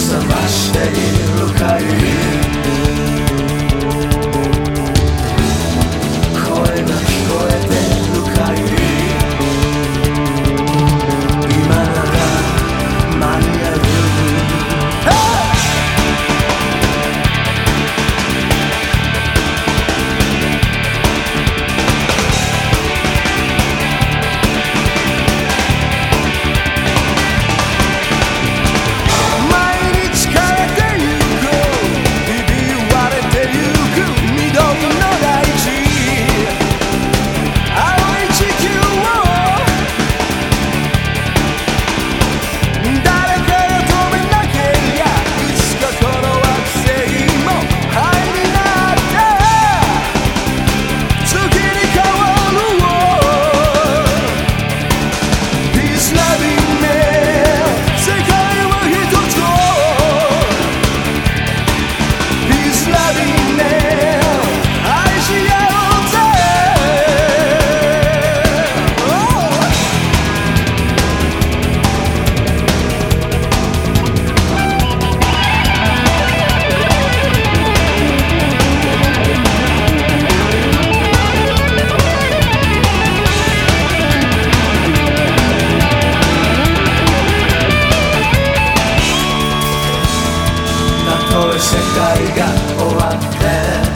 覚ましている限り。世界が終わって